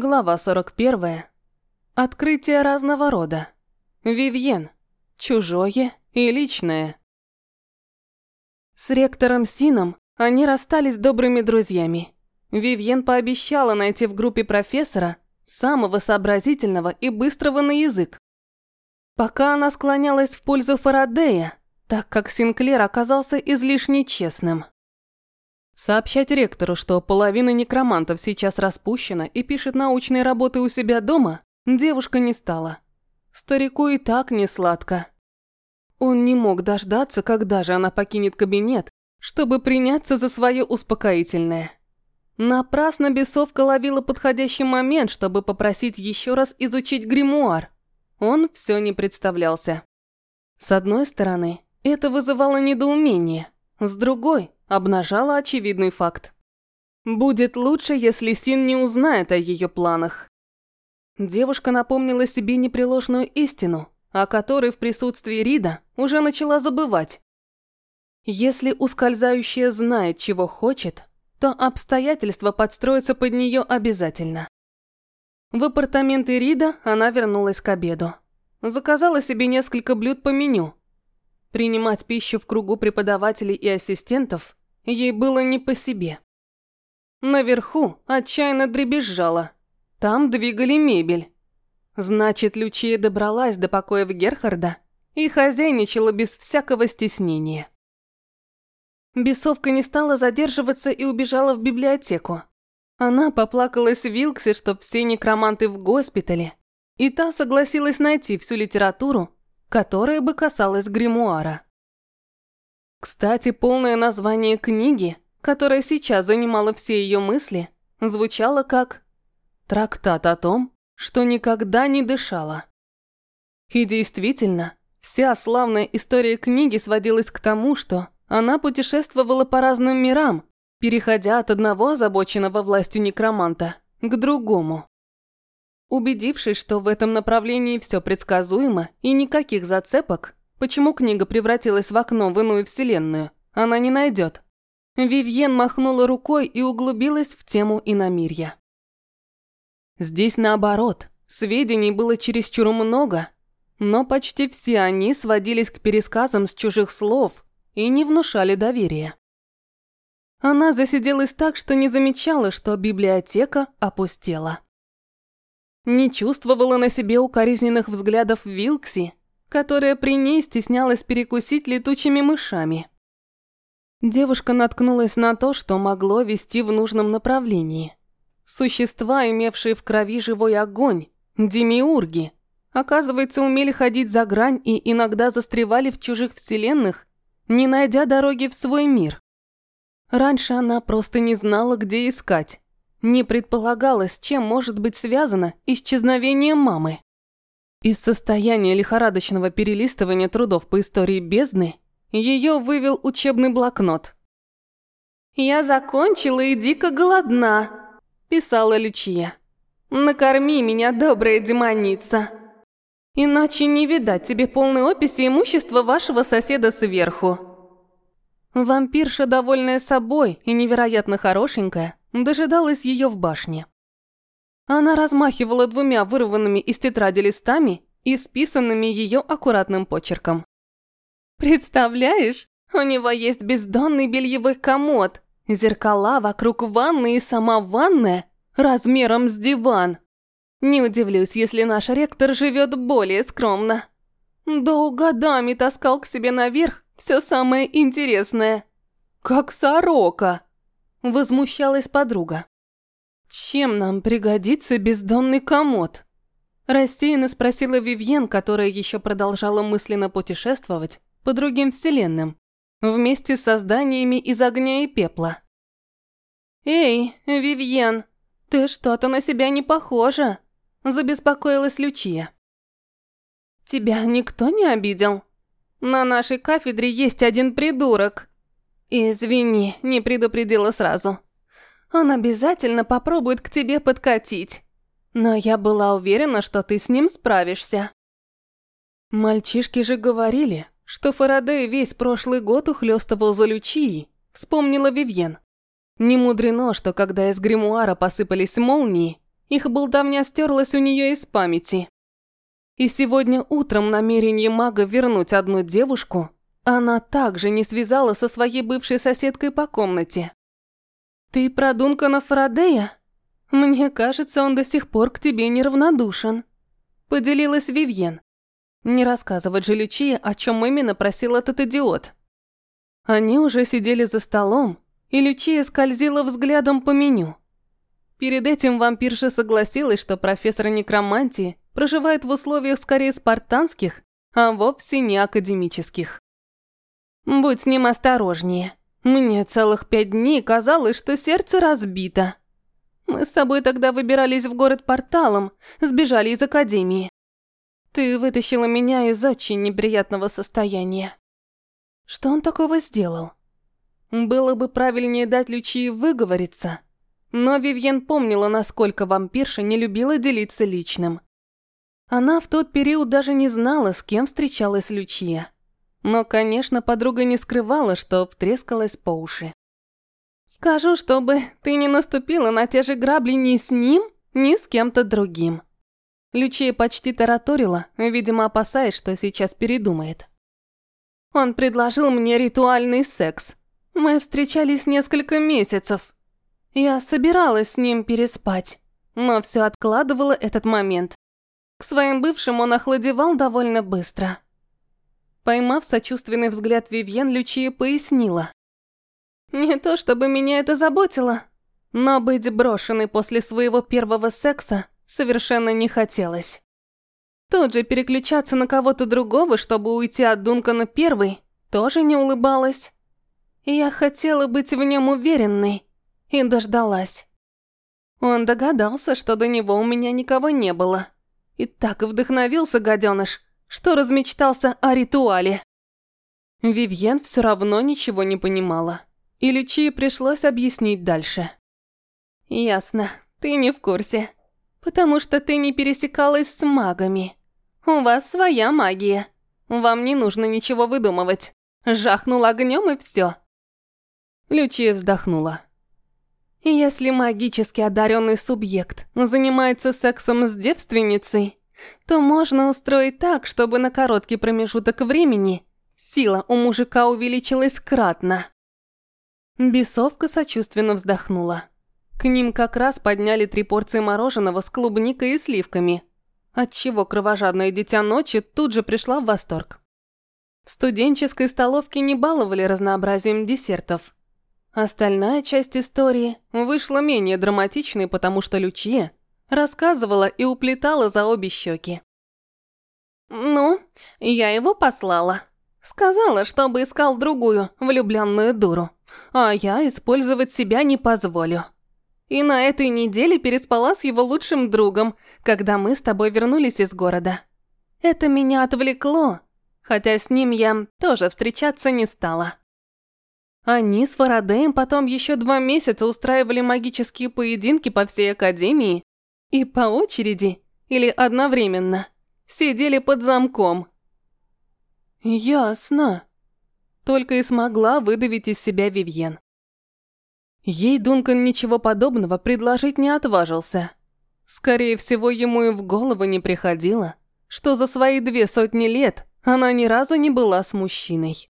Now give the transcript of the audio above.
Глава 41. Открытие разного рода. Вивьен. Чужое и личное. С ректором Сином они расстались добрыми друзьями. Вивьен пообещала найти в группе профессора самого сообразительного и быстрого на язык. Пока она склонялась в пользу Фарадея, так как Синклер оказался излишне честным. Сообщать ректору, что половина некромантов сейчас распущена и пишет научные работы у себя дома, девушка не стала. Старику и так не сладко. Он не мог дождаться, когда же она покинет кабинет, чтобы приняться за свое успокоительное. Напрасно бесовка ловила подходящий момент, чтобы попросить еще раз изучить гримуар. Он все не представлялся. С одной стороны, это вызывало недоумение, с другой – обнажала очевидный факт. Будет лучше, если Син не узнает о ее планах. Девушка напомнила себе непреложную истину, о которой в присутствии Рида уже начала забывать. Если ускользающая знает, чего хочет, то обстоятельства подстроятся под нее обязательно. В апартаменты Рида она вернулась к обеду. Заказала себе несколько блюд по меню. Принимать пищу в кругу преподавателей и ассистентов Ей было не по себе. Наверху отчаянно дребезжала. Там двигали мебель. Значит, Лючия добралась до покоев Герхарда и хозяйничала без всякого стеснения. Бесовка не стала задерживаться и убежала в библиотеку. Она поплакалась Вилксе, что все некроманты в госпитале, и та согласилась найти всю литературу, которая бы касалась гримуара. Кстати, полное название книги, которая сейчас занимала все ее мысли, звучало как «Трактат о том, что никогда не дышала». И действительно, вся славная история книги сводилась к тому, что она путешествовала по разным мирам, переходя от одного озабоченного властью некроманта к другому. Убедившись, что в этом направлении все предсказуемо и никаких зацепок, Почему книга превратилась в окно в иную вселенную, она не найдет. Вивьен махнула рукой и углубилась в тему иномирья. Здесь наоборот, сведений было чересчур много, но почти все они сводились к пересказам с чужих слов и не внушали доверия. Она засиделась так, что не замечала, что библиотека опустела. Не чувствовала на себе укоризненных взглядов Вилкси которая при ней стеснялась перекусить летучими мышами. Девушка наткнулась на то, что могло вести в нужном направлении. Существа, имевшие в крови живой огонь, демиурги, оказывается, умели ходить за грань и иногда застревали в чужих вселенных, не найдя дороги в свой мир. Раньше она просто не знала, где искать, не предполагала, с чем может быть связано исчезновение мамы. Из состояния лихорадочного перелистывания трудов по истории бездны ее вывел учебный блокнот. «Я закончила и дико голодна», – писала Лючия. «Накорми меня, добрая демоница. Иначе не видать тебе полной описи имущества вашего соседа сверху». Вампирша, довольная собой и невероятно хорошенькая, дожидалась ее в башне. Она размахивала двумя вырванными из тетради листами и списанными ее аккуратным почерком. «Представляешь, у него есть бездонный бельевой комод, зеркала вокруг ванны и сама ванная размером с диван. Не удивлюсь, если наш ректор живет более скромно. Да годами таскал к себе наверх все самое интересное. Как сорока!» Возмущалась подруга. «Чем нам пригодится бездонный комод?» Рассеянно спросила Вивьен, которая еще продолжала мысленно путешествовать по другим вселенным, вместе с созданиями из огня и пепла. «Эй, Вивьен, ты что-то на себя не похожа», – забеспокоилась Лючия. «Тебя никто не обидел? На нашей кафедре есть один придурок». «Извини, не предупредила сразу», он обязательно попробует к тебе подкатить. Но я была уверена, что ты с ним справишься. Мальчишки же говорили, что Фарадей весь прошлый год ухлёстывал за Лючией, вспомнила Вивьен. Не мудрено, что когда из гримуара посыпались молнии, Их болтовня стерлась у нее из памяти. И сегодня утром намерение мага вернуть одну девушку она также не связала со своей бывшей соседкой по комнате. «Ты про Дункана Фарадея? Мне кажется, он до сих пор к тебе неравнодушен», – поделилась Вивьен. Не рассказывать же Лючии, о чем именно просил этот идиот. Они уже сидели за столом, и Лючия скользила взглядом по меню. Перед этим вампирша согласилась, что профессор некромантии проживает в условиях скорее спартанских, а вовсе не академических. «Будь с ним осторожнее. Мне целых пять дней казалось, что сердце разбито. Мы с тобой тогда выбирались в город порталом, сбежали из академии. Ты вытащила меня из очень неприятного состояния. Что он такого сделал? Было бы правильнее дать Лючии выговориться, но Вивьен помнила, насколько вампирша не любила делиться личным. Она в тот период даже не знала, с кем встречалась Лючия. Но, конечно, подруга не скрывала, что втрескалась по уши. «Скажу, чтобы ты не наступила на те же грабли ни с ним, ни с кем-то другим». Лючия почти тараторила, видимо, опасаясь, что сейчас передумает. Он предложил мне ритуальный секс. Мы встречались несколько месяцев. Я собиралась с ним переспать, но все откладывала этот момент. К своим бывшим он охладевал довольно быстро. Поймав сочувственный взгляд Вивьен, Лючия пояснила. «Не то чтобы меня это заботило, но быть брошенной после своего первого секса совершенно не хотелось. Тут же переключаться на кого-то другого, чтобы уйти от Дункана первой, тоже не улыбалась. Я хотела быть в нем уверенной и дождалась. Он догадался, что до него у меня никого не было. И так вдохновился гаденыш, что размечтался о ритуале. Вивьен все равно ничего не понимала, и Лючии пришлось объяснить дальше. «Ясно, ты не в курсе, потому что ты не пересекалась с магами. У вас своя магия, вам не нужно ничего выдумывать. Жахнул огнем и все. Лючия вздохнула. Если магически одаренный субъект занимается сексом с девственницей, то можно устроить так, чтобы на короткий промежуток времени сила у мужика увеличилась кратно. Бесовка сочувственно вздохнула. К ним как раз подняли три порции мороженого с клубникой и сливками, отчего кровожадное дитя ночи тут же пришла в восторг. В студенческой столовке не баловали разнообразием десертов. Остальная часть истории вышла менее драматичной, потому что Лючия Рассказывала и уплетала за обе щеки. «Ну, я его послала. Сказала, чтобы искал другую, влюбленную дуру. А я использовать себя не позволю. И на этой неделе переспала с его лучшим другом, когда мы с тобой вернулись из города. Это меня отвлекло, хотя с ним я тоже встречаться не стала». Они с Фарадеем потом еще два месяца устраивали магические поединки по всей Академии и по очереди или одновременно сидели под замком. Ясно. Только и смогла выдавить из себя Вивьен. Ей Дункан ничего подобного предложить не отважился. Скорее всего, ему и в голову не приходило, что за свои две сотни лет она ни разу не была с мужчиной.